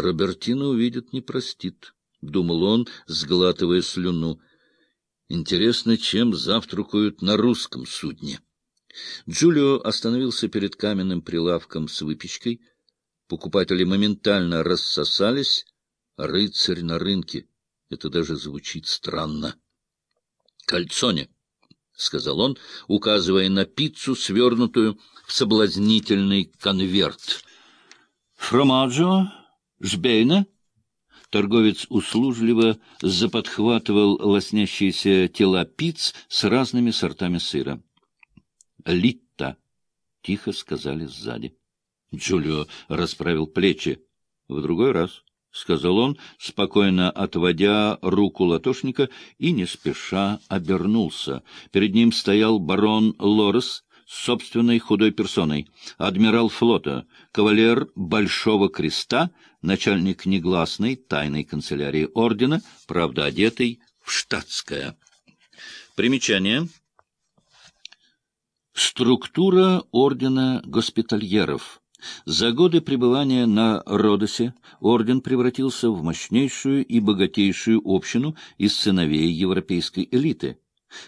Робертина увидит, не простит, — думал он, сглатывая слюну. Интересно, чем завтракают на русском судне? Джулио остановился перед каменным прилавком с выпечкой. Покупатели моментально рассосались. Рыцарь на рынке. Это даже звучит странно. — Кальцоне, — сказал он, указывая на пиццу, свернутую в соблазнительный конверт. — Фромаджо? Жбейна? Торговец услужливо заподхватывал лоснящиеся тела пиц с разными сортами сыра. «Литта!» — тихо сказали сзади. Джулио расправил плечи. «В другой раз», — сказал он, спокойно отводя руку латошника и не спеша обернулся. Перед ним стоял барон Лорес собственной худой персоной, адмирал флота, кавалер Большого Креста, начальник негласной тайной канцелярии ордена, правда одетый в штатское. Примечание. Структура ордена госпитальеров. За годы пребывания на Родосе орден превратился в мощнейшую и богатейшую общину из сыновей европейской элиты.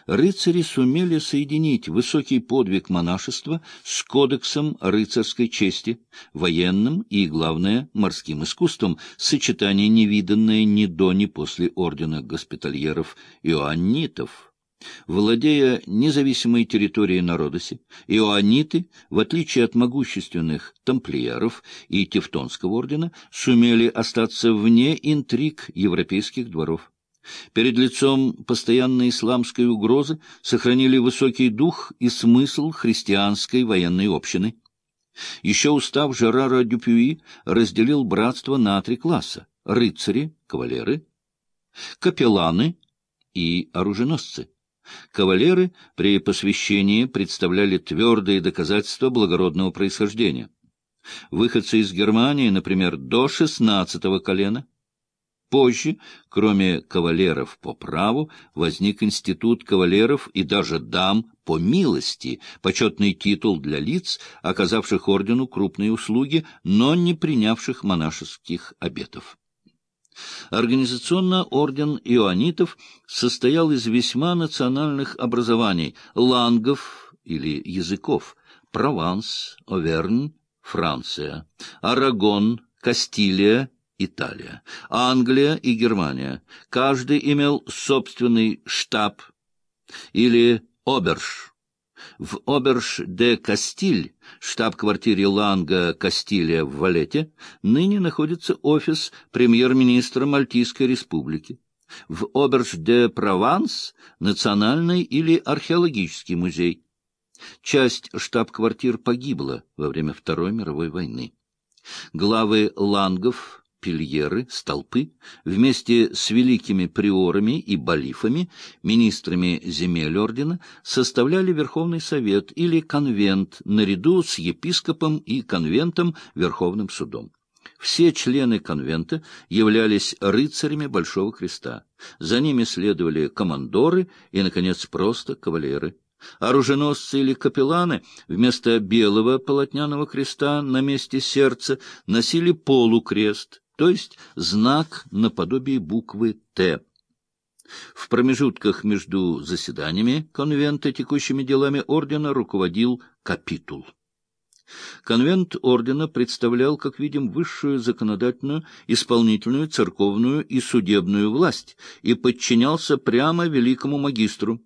Рыцари сумели соединить высокий подвиг монашества с кодексом рыцарской чести, военным и, главное, морским искусством, сочетание невиданное ни до, ни после ордена госпитальеров иоаннитов. Владея независимой территорией на Родосе, иоанниты, в отличие от могущественных тамплиеров и Тевтонского ордена, сумели остаться вне интриг европейских дворов. Перед лицом постоянной исламской угрозы сохранили высокий дух и смысл христианской военной общины. Еще устав Жерара Дюпюи разделил братство на три класса — рыцари, кавалеры, капелланы и оруженосцы. Кавалеры при посвящении представляли твердые доказательства благородного происхождения. Выходцы из Германии, например, до шестнадцатого колена — Позже, кроме кавалеров по праву, возник институт кавалеров и даже дам по милости, почетный титул для лиц, оказавших ордену крупные услуги, но не принявших монашеских обетов. Организационно орден иоанитов состоял из весьма национальных образований – лангов или языков – Прованс, Овернь, Франция, Арагон, Кастилия, Италия, Англия и Германия. Каждый имел собственный штаб или оберш. В Оберш-де-Кастиль, штаб-квартире Ланга Кастилия в Валете, ныне находится офис премьер-министра Мальтийской республики. В Оберш-де-Прованс — национальный или археологический музей. Часть штаб-квартир погибла во время Второй мировой войны. Главы лангов пильеры, столпы, вместе с великими приорами и балифами, министрами земель ордена, составляли Верховный Совет или конвент наряду с епископом и конвентом Верховным судом. Все члены конвента являлись рыцарями Большого Креста. За ними следовали командоры и, наконец, просто кавалеры. Оруженосцы или капелланы вместо белого полотняного креста на месте сердца носили полукрест, то есть знак наподобие буквы «Т». В промежутках между заседаниями конвента текущими делами ордена руководил капитул. Конвент ордена представлял, как видим, высшую законодательную, исполнительную, церковную и судебную власть и подчинялся прямо великому магистру.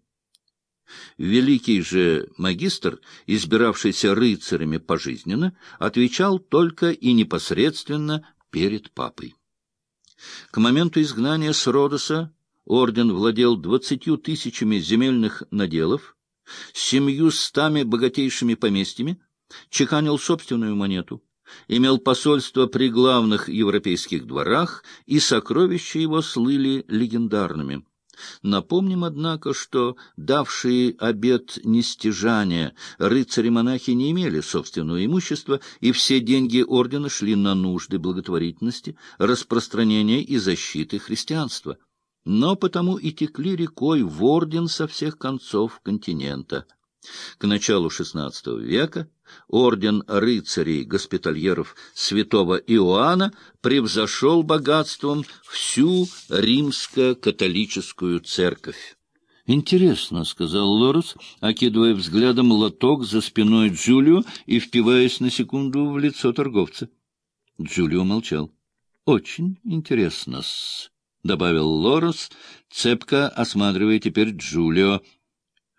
Великий же магистр, избиравшийся рыцарями пожизненно, отвечал только и непосредственно перед папой. К моменту изгнания с Родоса орден владел двадцатью тысячами земельных наделов, семью стами богатейшими поместьями, чеканил собственную монету, имел посольство при главных европейских дворах, и сокровища его слыли легендарными. Напомним, однако, что давшие обет нестяжания рыцари-монахи не имели собственного имущества, и все деньги ордена шли на нужды благотворительности, распространения и защиты христианства. Но потому и текли рекой в орден со всех концов континента. К началу XVI века орден рыцарей-госпитальеров святого Иоанна превзошел богатством всю римско-католическую церковь. «Интересно», — сказал Лорес, окидывая взглядом лоток за спиной Джулио и впиваясь на секунду в лицо торговца. Джулио молчал. «Очень интересно-с», — добавил Лорес, цепко осматривая теперь Джулио —